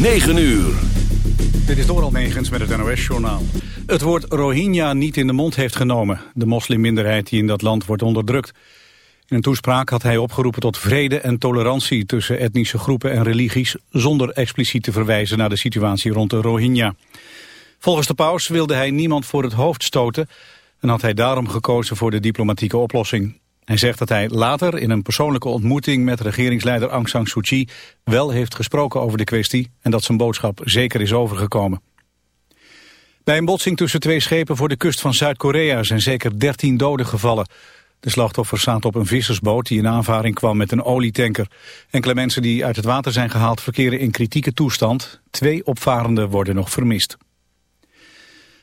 9 uur. Dit is Doral Negens met het NOS-journaal. Het woord Rohingya niet in de mond heeft genomen. De moslimminderheid die in dat land wordt onderdrukt. In een toespraak had hij opgeroepen tot vrede en tolerantie... tussen etnische groepen en religies... zonder expliciet te verwijzen naar de situatie rond de Rohingya. Volgens de paus wilde hij niemand voor het hoofd stoten... en had hij daarom gekozen voor de diplomatieke oplossing. Hij zegt dat hij later in een persoonlijke ontmoeting met regeringsleider Aung San Suu Kyi wel heeft gesproken over de kwestie en dat zijn boodschap zeker is overgekomen. Bij een botsing tussen twee schepen voor de kust van Zuid-Korea zijn zeker 13 doden gevallen. De slachtoffers zaten op een vissersboot die in aanvaring kwam met een olietanker. Enkele mensen die uit het water zijn gehaald verkeren in kritieke toestand. Twee opvarenden worden nog vermist.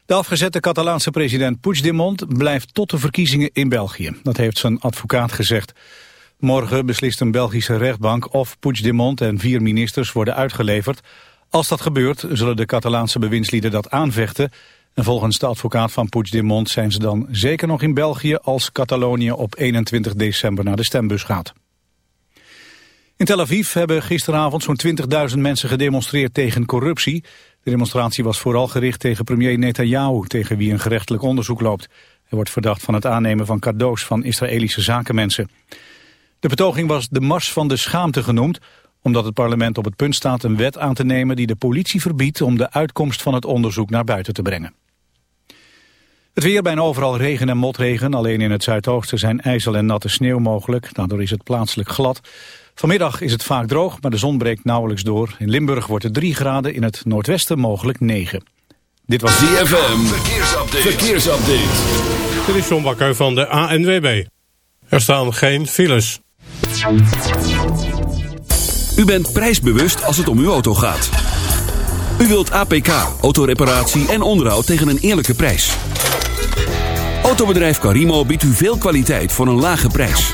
De afgezette Catalaanse president Puigdemont blijft tot de verkiezingen in België. Dat heeft zijn advocaat gezegd. Morgen beslist een Belgische rechtbank of Puigdemont en vier ministers worden uitgeleverd. Als dat gebeurt zullen de Catalaanse bewindslieden dat aanvechten. En volgens de advocaat van Puigdemont zijn ze dan zeker nog in België als Catalonië op 21 december naar de stembus gaat. In Tel Aviv hebben gisteravond zo'n 20.000 mensen gedemonstreerd tegen corruptie. De demonstratie was vooral gericht tegen premier Netanyahu, tegen wie een gerechtelijk onderzoek loopt. Hij wordt verdacht van het aannemen van cadeaus van Israëlische zakenmensen. De betoging was de Mars van de Schaamte genoemd, omdat het parlement op het punt staat een wet aan te nemen die de politie verbiedt om de uitkomst van het onderzoek naar buiten te brengen. Het weer bijna overal regen en motregen. Alleen in het zuidoosten zijn ijzel en natte sneeuw mogelijk. Daardoor is het plaatselijk glad. Vanmiddag is het vaak droog, maar de zon breekt nauwelijks door. In Limburg wordt het 3 graden, in het noordwesten mogelijk 9. Dit was DFM. Verkeersupdate. Verkeersupdate. Dit is John Bakker van de ANWB. Er staan geen files. U bent prijsbewust als het om uw auto gaat. U wilt APK, autoreparatie en onderhoud tegen een eerlijke prijs. Autobedrijf Carimo biedt u veel kwaliteit voor een lage prijs.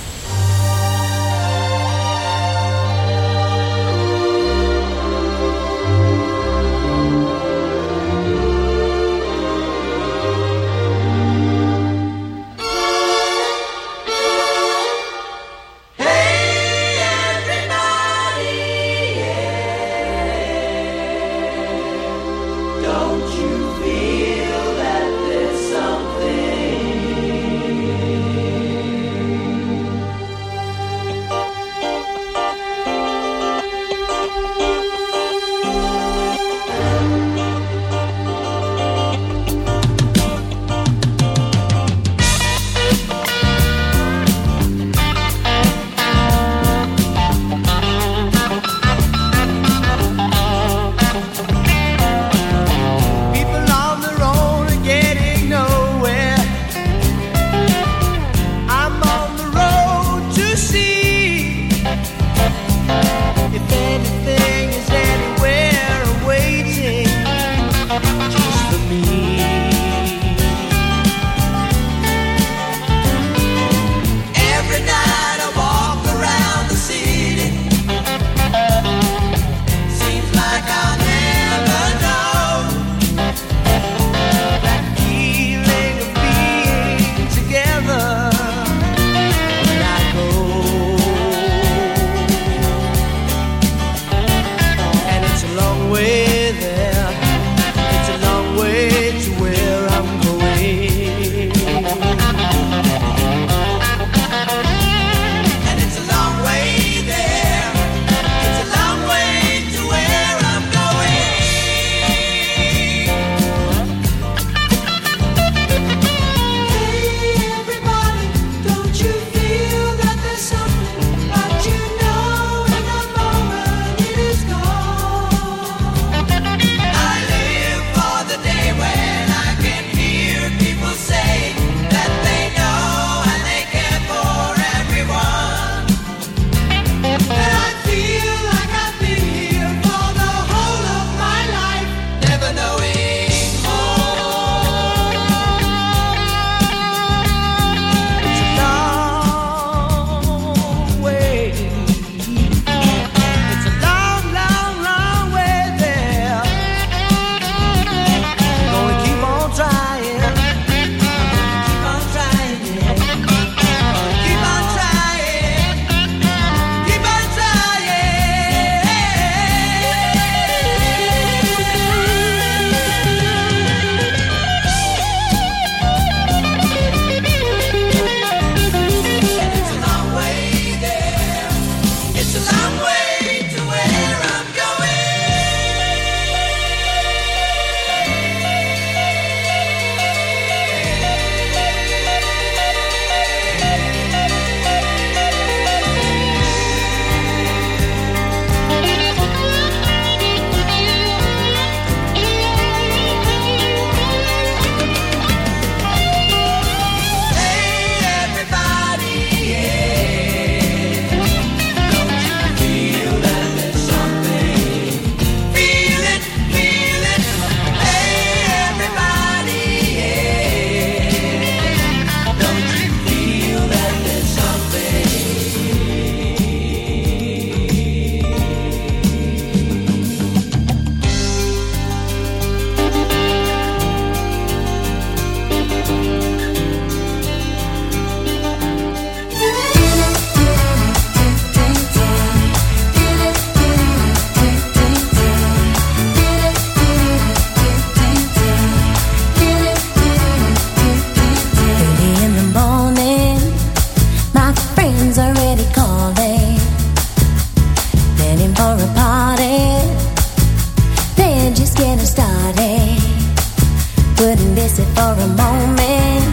couldn't miss it for a moment.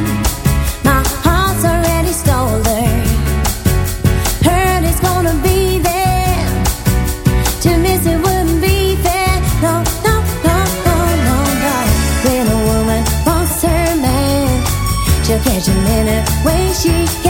My heart's already stolen. Hurt is gonna be there. To miss it wouldn't be fair. No, no, no, no, no, no. When a woman wants her man She'll catch him in a way she can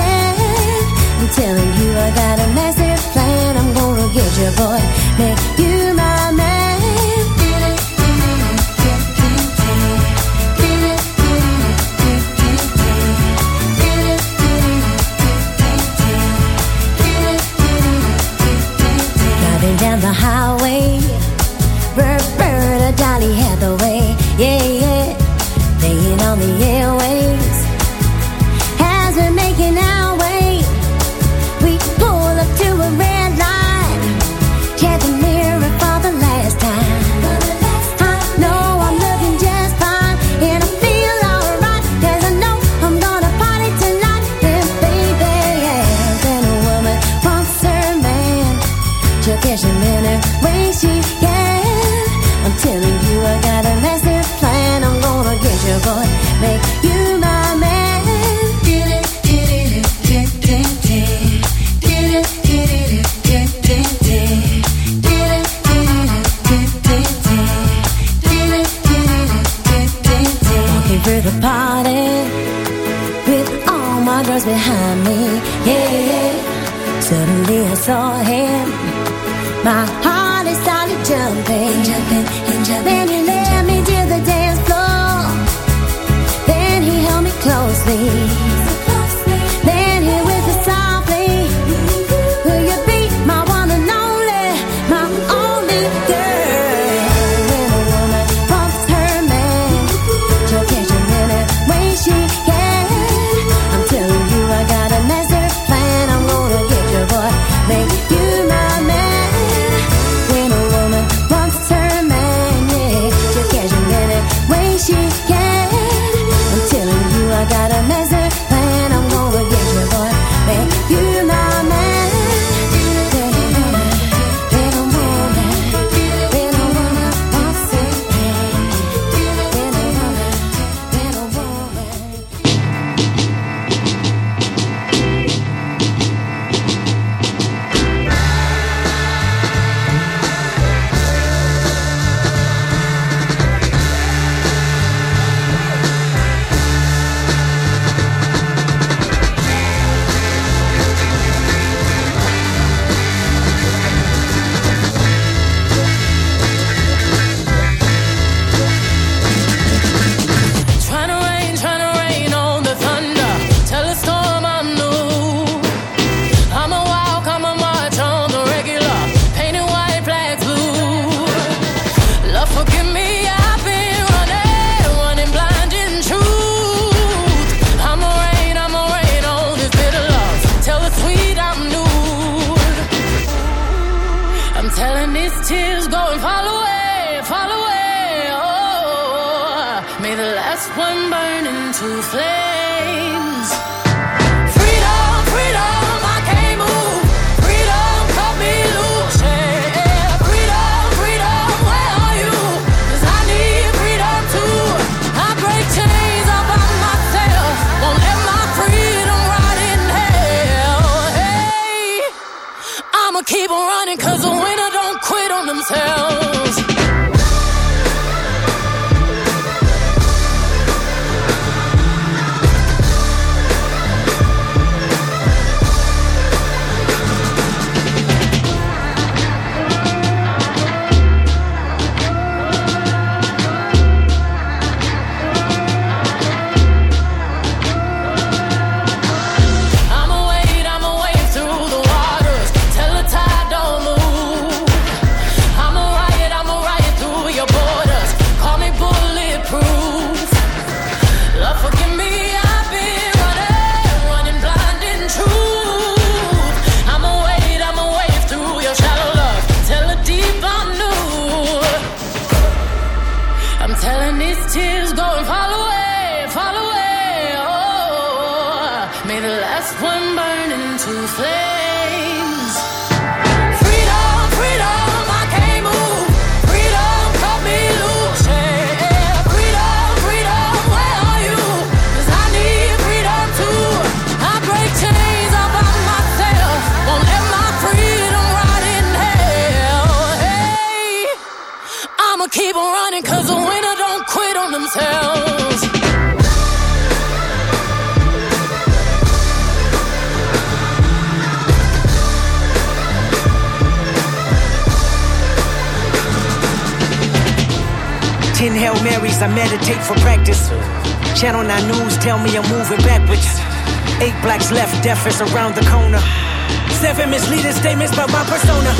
statements about my persona.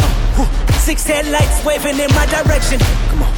Six headlights waving in my direction. Come on.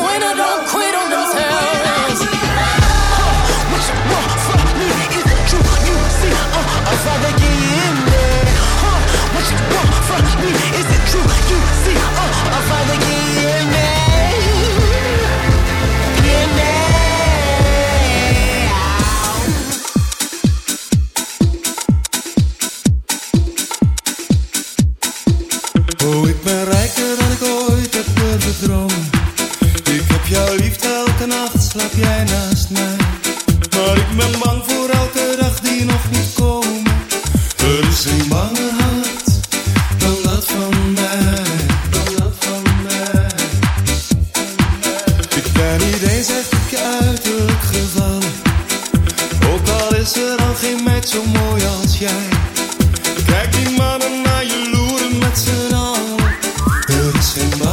fight again Er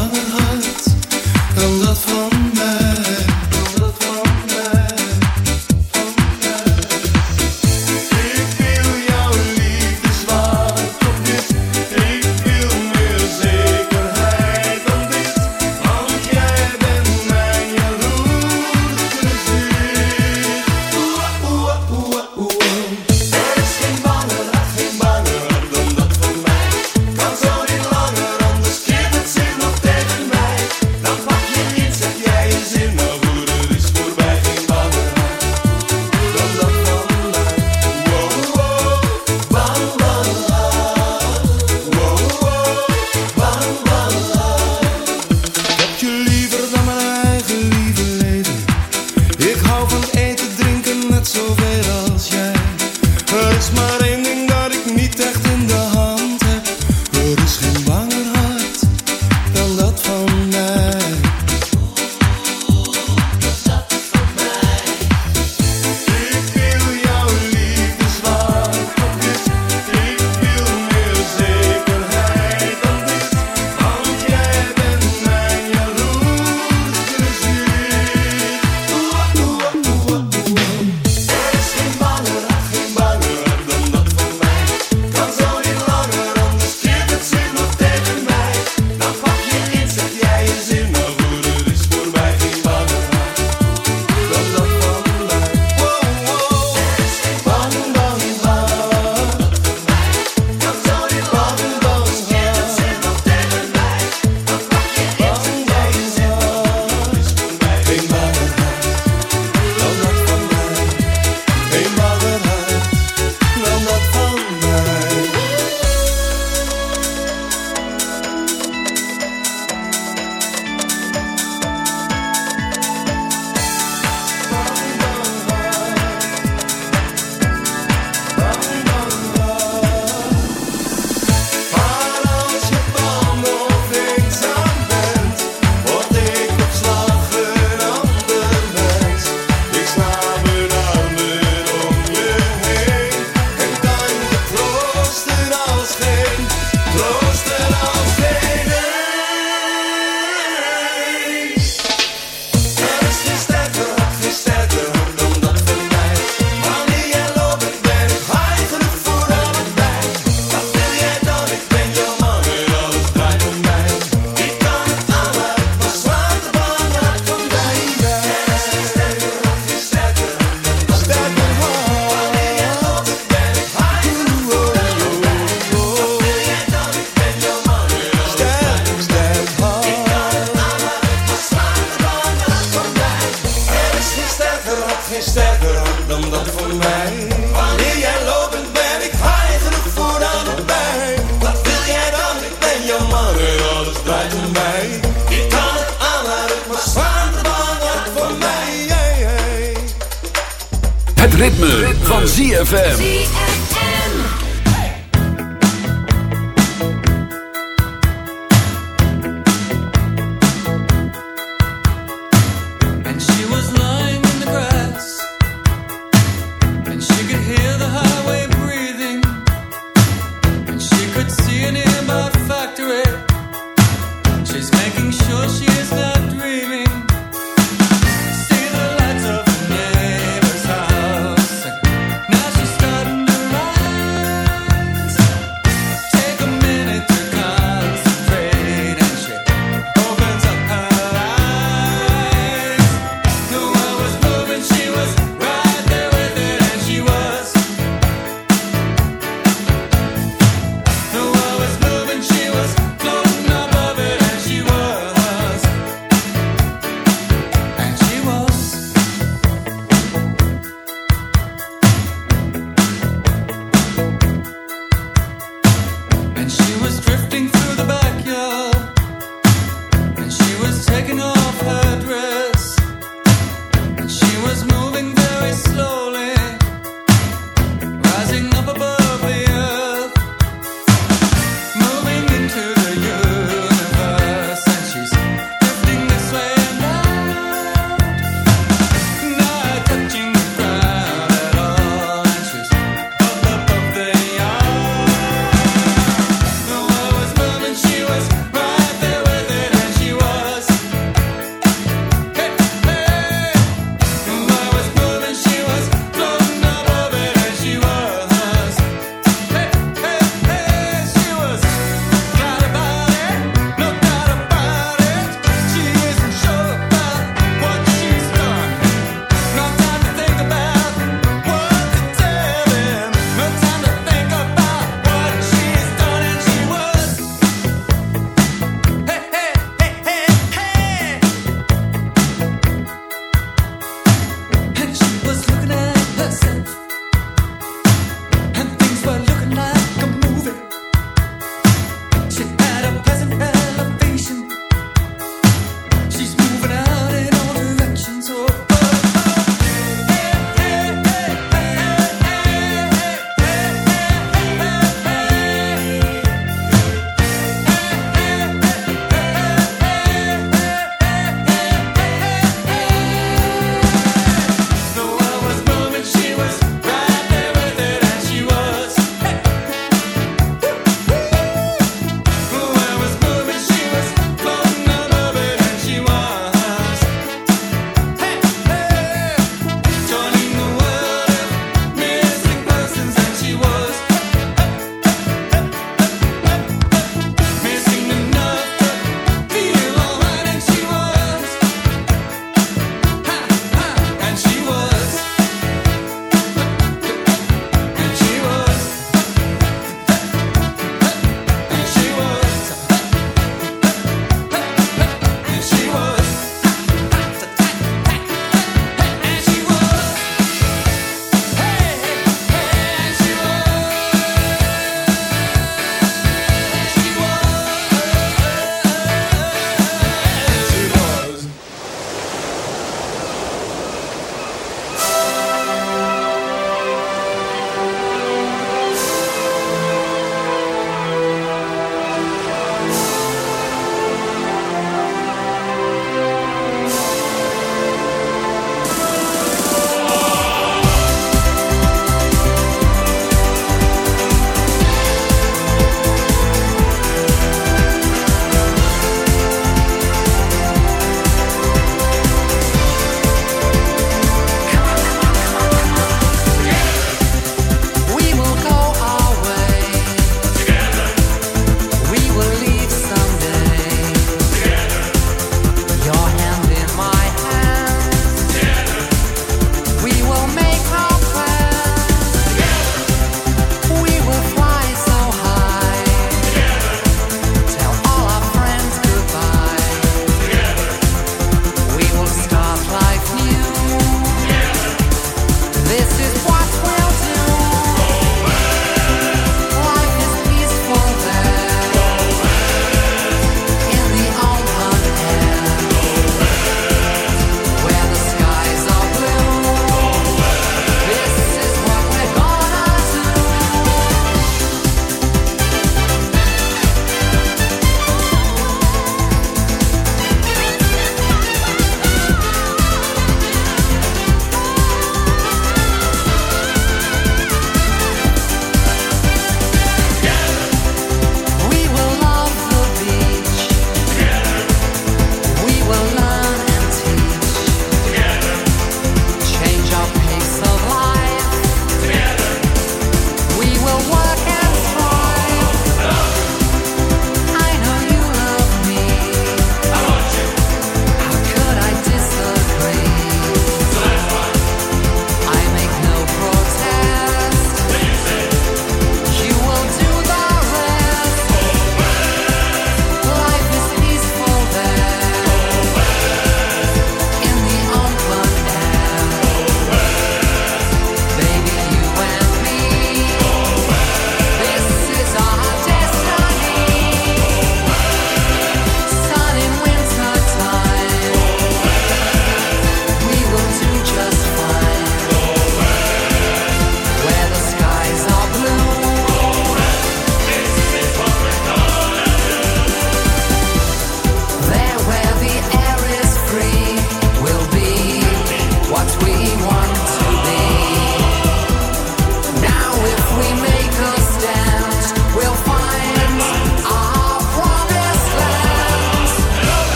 She's making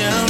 attention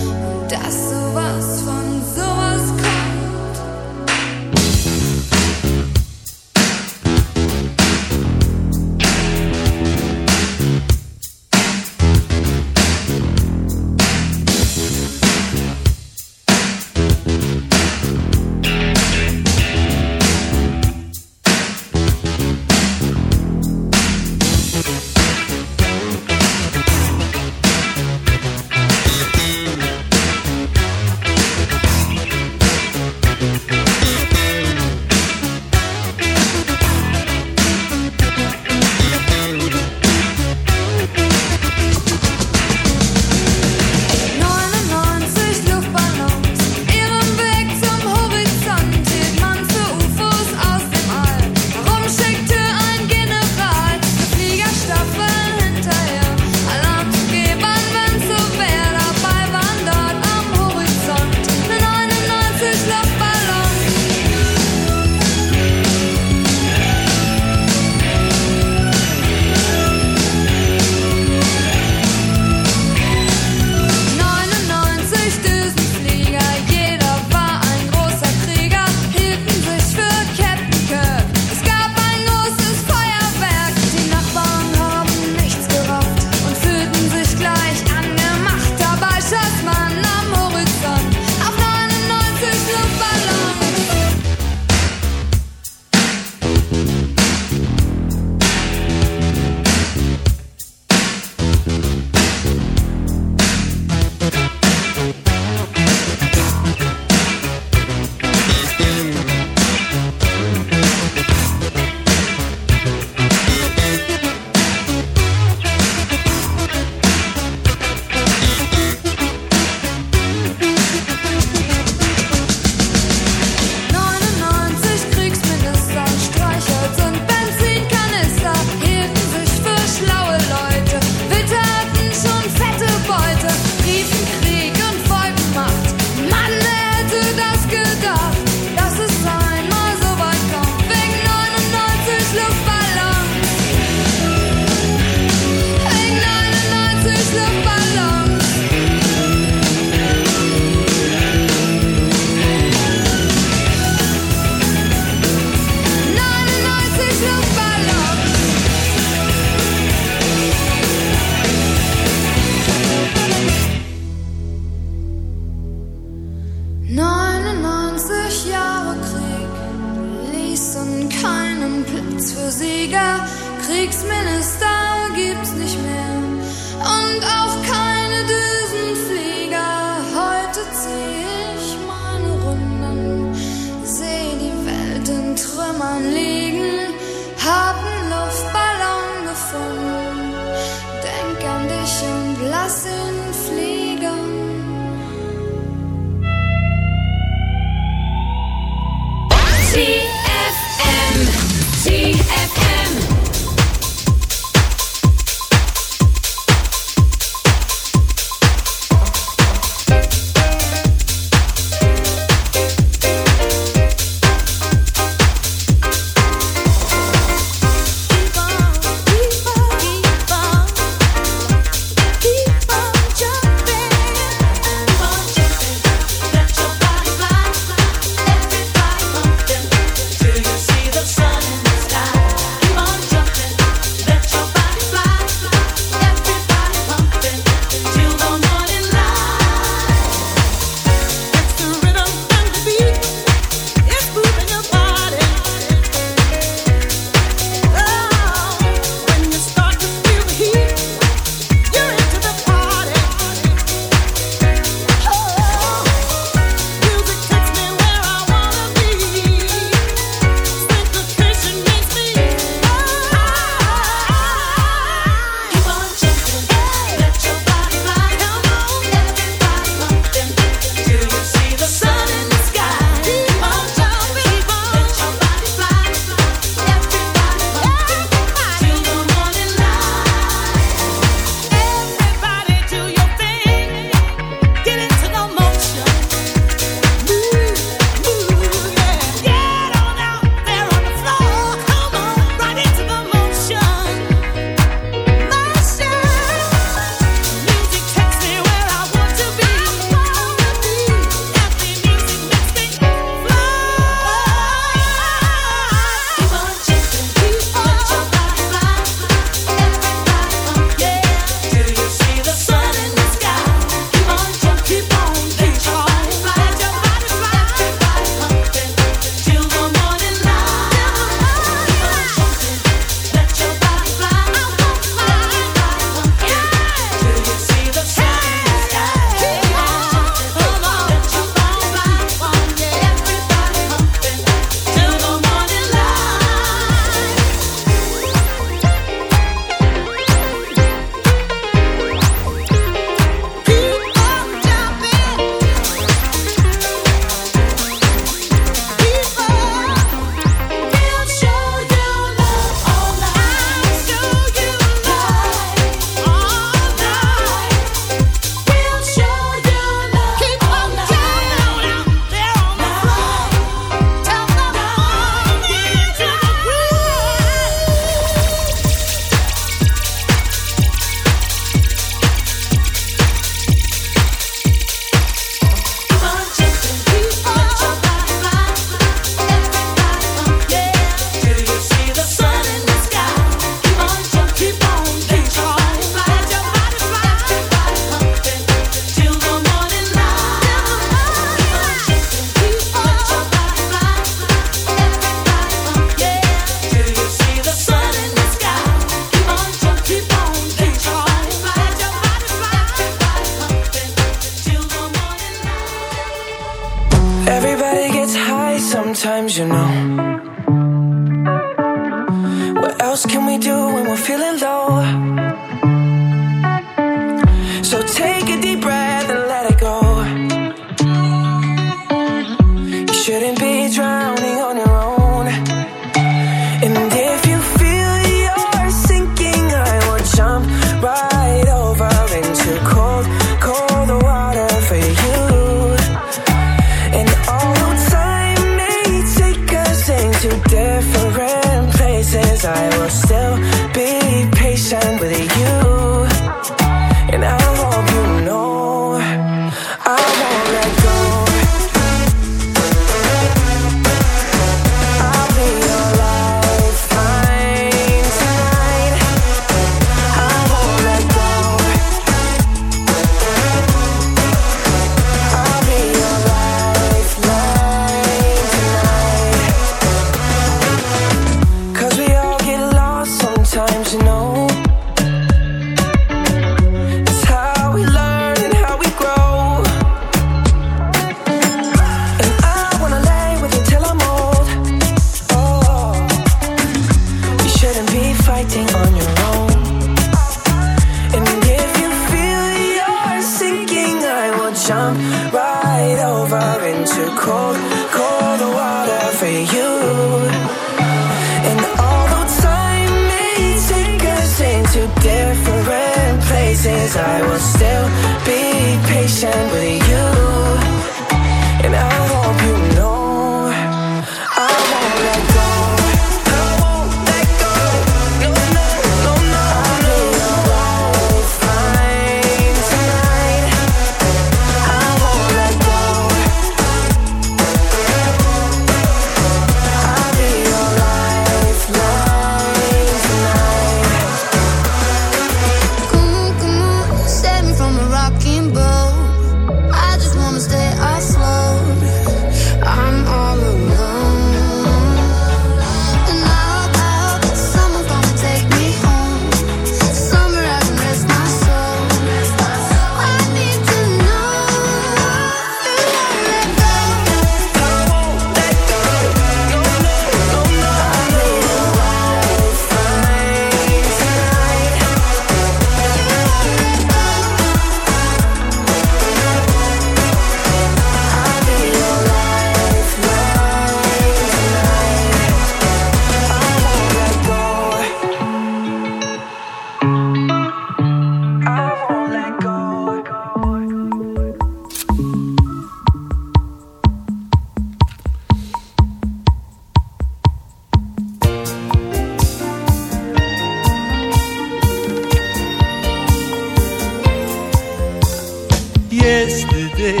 yesterday.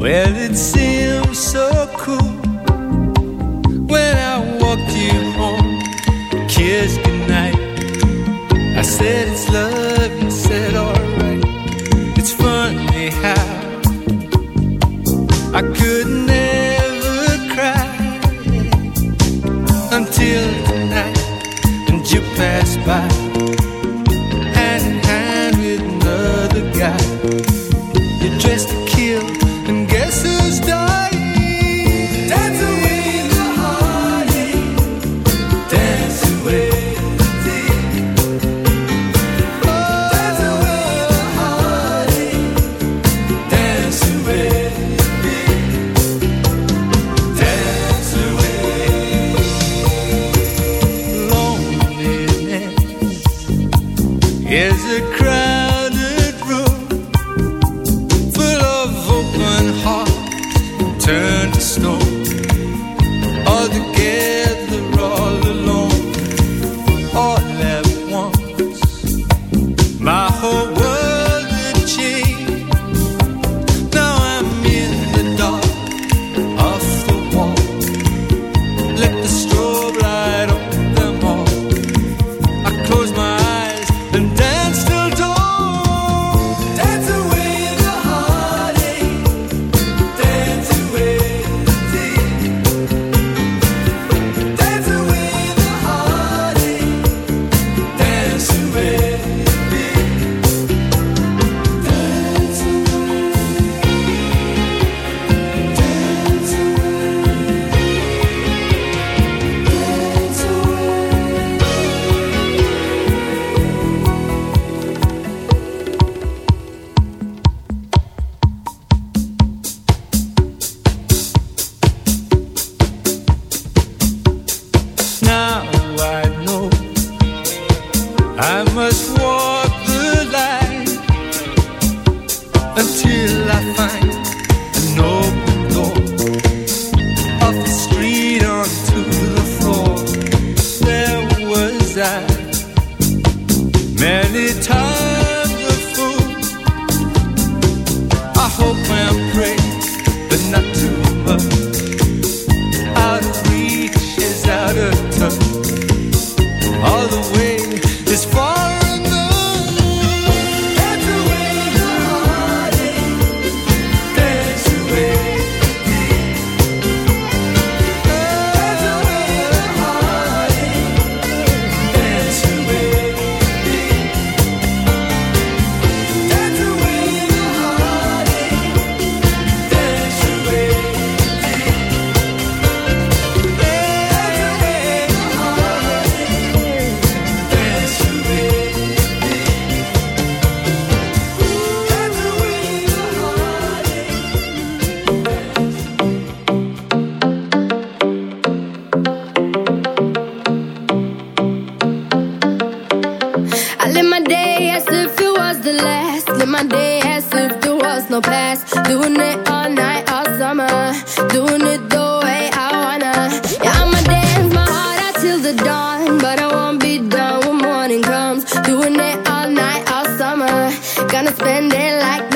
Well, it seems. Doing it all night, all summer. Gonna spend it like